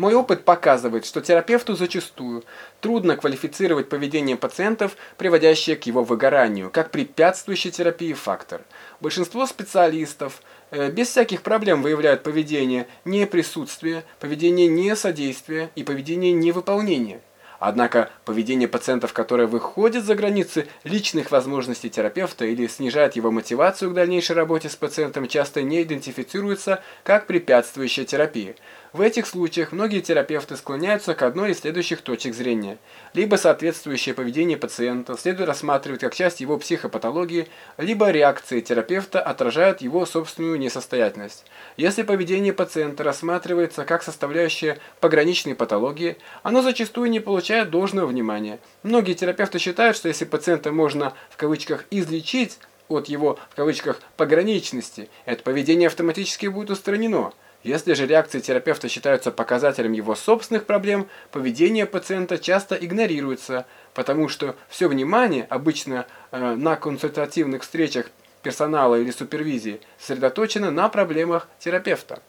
Мой опыт показывает, что терапевту зачастую трудно квалифицировать поведение пациентов, приводящее к его выгоранию, как препятствующий терапии фактор. Большинство специалистов э, без всяких проблем выявляют поведение неприсутствия, поведение несодействия и поведение невыполнения. Однако поведение пациентов, которое выходит за границы личных возможностей терапевта или снижает его мотивацию к дальнейшей работе с пациентом, часто не идентифицируется как препятствующая терапии. В этих случаях многие терапевты склоняются к одной из следующих точек зрения. Либо соответствующее поведение пациента следует рассматривать как часть его психопатологии, либо реакции терапевта отражают его собственную несостоятельность. Если поведение пациента рассматривается как составляющая пограничной патологии, оно зачастую не получает должного внимания. Многие терапевты считают, что если пациента можно в кавычках «излечить», от его, в кавычках, пограничности, это поведение автоматически будет устранено. Если же реакции терапевта считаются показателем его собственных проблем, поведение пациента часто игнорируется, потому что все внимание, обычно э, на консультативных встречах персонала или супервизии, сосредоточено на проблемах терапевта.